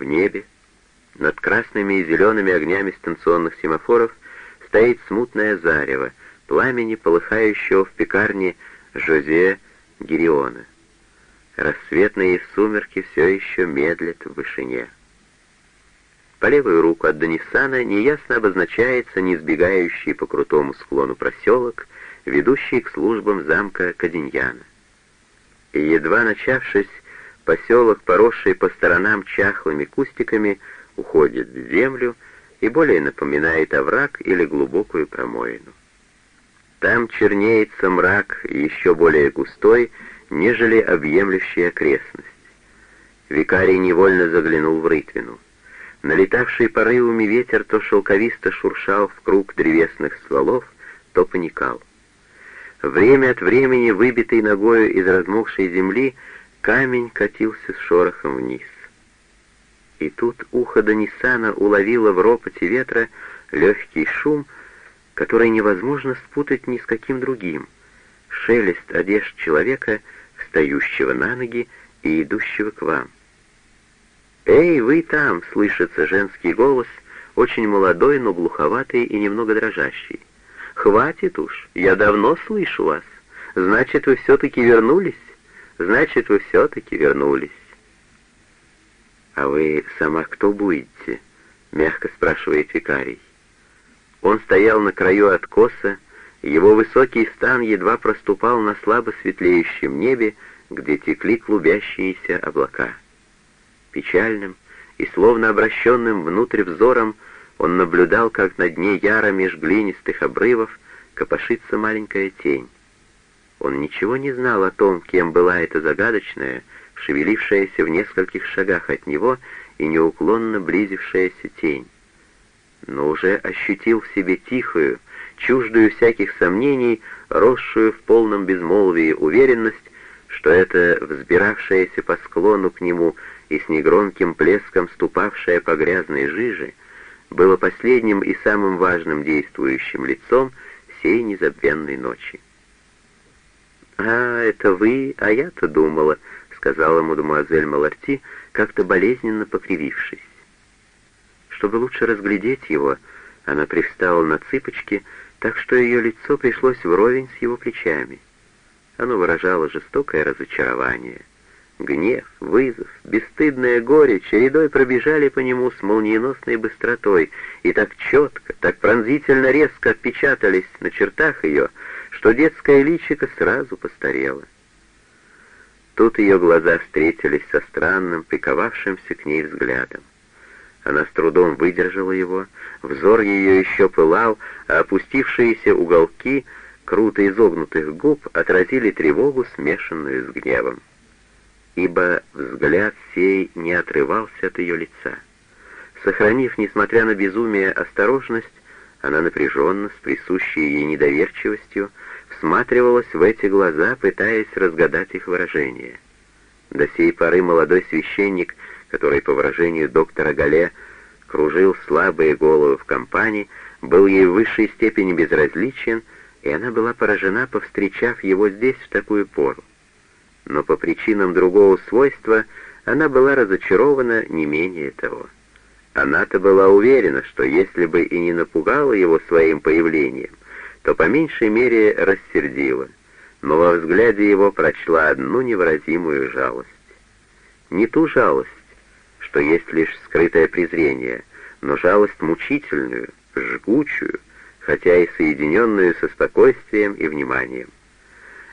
В небе, над красными и зелеными огнями станционных семафоров, стоит смутное зарево, пламени, полыхающего в пекарне Жозе Гириона. Рассветные сумерки все еще медлят в вышине. По левую руку от Данисана неясно обозначается несбегающий по крутому склону проселок, ведущий к службам замка Каденьяна. И едва начавшись, поселок, поросший по сторонам чахлыми кустиками, уходит в землю и более напоминает овраг или глубокую промоину. Там чернеется мрак еще более густой, нежели объемлющая окрестность. Викарий невольно заглянул в рытвину. Налетавший порывами ветер то шелковисто шуршал в круг древесных стволов, то паникал. Время от времени, выбитый ногою из размокшей земли, камень катился с шорохом вниз. И тут ухо Данисана уловило в ропоте ветра легкий шум, который невозможно спутать ни с каким другим. Шелест одежд человека, встающего на ноги и идущего к вам. «Эй, вы там!» — слышится женский голос, очень молодой, но глуховатый и немного дрожащий. «Хватит уж, я давно слышу вас. Значит, вы все-таки вернулись? Значит, вы все-таки вернулись». «А вы сама кто будете?» — мягко спрашивает викарий. Он стоял на краю откоса, его высокий стан едва проступал на слабо светлеющем небе, где текли клубящиеся облака. Печальным и словно обращенным внутрь взором он наблюдал, как на дне яра меж глинистых обрывов копошится маленькая тень. Он ничего не знал о том, кем была эта загадочная, шевелившаяся в нескольких шагах от него и неуклонно близившаяся тень. Но уже ощутил в себе тихую, чуждую всяких сомнений, росшую в полном безмолвии уверенность, что это взбиравшаяся по склону к нему и с негромким плеском ступавшая по грязной жиже, было последним и самым важным действующим лицом сей незабвенной ночи. «А, это вы, а я-то думала», — сказала мадемуазель Маларти, как-то болезненно покривившись. Чтобы лучше разглядеть его, она привстала на цыпочки, так что ее лицо пришлось вровень с его плечами. Оно выражало жестокое разочарование. Гнев, вызов, бесстыдное горе чередой пробежали по нему с молниеносной быстротой и так четко, так пронзительно резко отпечатались на чертах ее, что детское личико сразу постарело. Тут ее глаза встретились со странным, приковавшимся к ней взглядом. Она с трудом выдержала его, взор ее еще пылал, а опустившиеся уголки круто изогнутых губ отразили тревогу, смешанную с гневом ибо взгляд сей не отрывался от ее лица. Сохранив, несмотря на безумие, осторожность, она напряженно, с присущей ей недоверчивостью, всматривалась в эти глаза, пытаясь разгадать их выражение. До сей поры молодой священник, который, по выражению доктора Гале, кружил слабые головы в компании, был ей в высшей степени безразличен, и она была поражена, повстречав его здесь в такую пору но по причинам другого свойства она была разочарована не менее того. Она-то была уверена, что если бы и не напугала его своим появлением, то по меньшей мере рассердила, но во взгляде его прочла одну невыразимую жалость. Не ту жалость, что есть лишь скрытое презрение, но жалость мучительную, жгучую, хотя и соединенную со спокойствием и вниманием.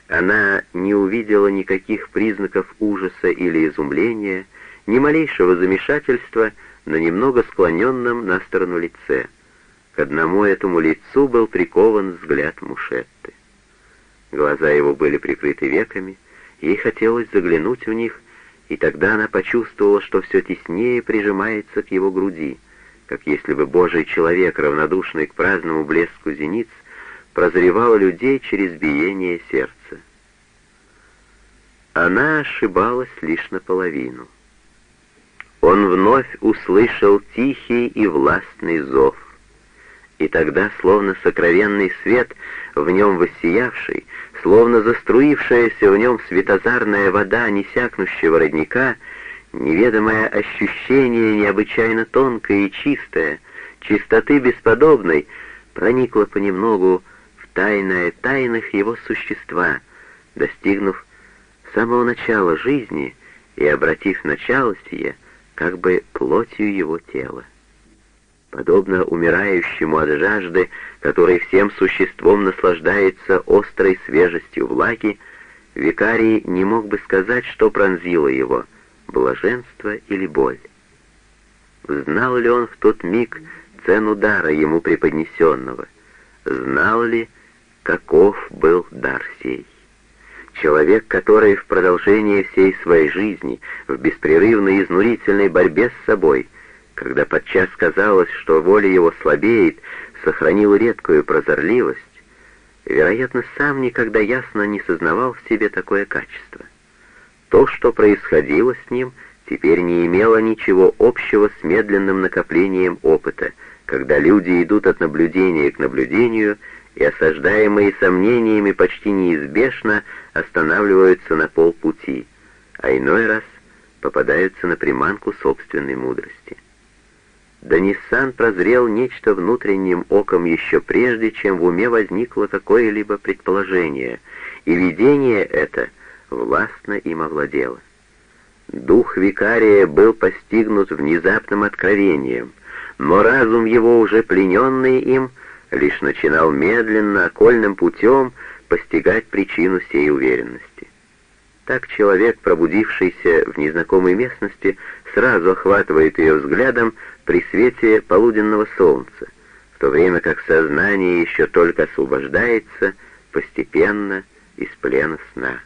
Она не увидела никаких признаков ужаса или изумления, ни малейшего замешательства на немного склоненном на сторону лице. К одному этому лицу был прикован взгляд Мушетты. Глаза его были прикрыты веками, ей хотелось заглянуть в них, и тогда она почувствовала, что все теснее прижимается к его груди, как если бы Божий человек, равнодушный к праздному блеску зениц, прозревал людей через биение сердца. Она ошибалась лишь наполовину. Он вновь услышал тихий и властный зов. И тогда, словно сокровенный свет, в нем воссиявший, словно заструившаяся в нем светозарная вода несякнущего родника, Неведомое ощущение, необычайно тонкое и чистое, чистоты бесподобной, проникло понемногу в тайное тайных его существа, достигнув самого начала жизни и обратив начало сие как бы плотью его тела. Подобно умирающему от жажды, который всем существом наслаждается острой свежестью влаги, викарий не мог бы сказать, что пронзило его — блаженство или боль. Знал ли он в тот миг цену дара ему преподнесенного? Знал ли, каков был дар сей? Человек, который в продолжении всей своей жизни, в беспрерывной изнурительной борьбе с собой, когда подчас казалось, что воля его слабеет, сохранил редкую прозорливость, вероятно, сам никогда ясно не сознавал в себе такое качество — то, что происходило с ним, теперь не имело ничего общего с медленным накоплением опыта, когда люди идут от наблюдения к наблюдению и, осаждаемые сомнениями, почти неизбежно останавливаются на полпути, а иной раз попадаются на приманку собственной мудрости. Даниссан прозрел нечто внутренним оком еще прежде, чем в уме возникло какое-либо предположение, и видение это — властно им овладела. Дух викария был постигнут внезапным откровением, но разум его, уже плененный им, лишь начинал медленно, окольным путем постигать причину сей уверенности. Так человек, пробудившийся в незнакомой местности, сразу охватывает ее взглядом при свете полуденного солнца, в то время как сознание еще только освобождается постепенно из плена сна.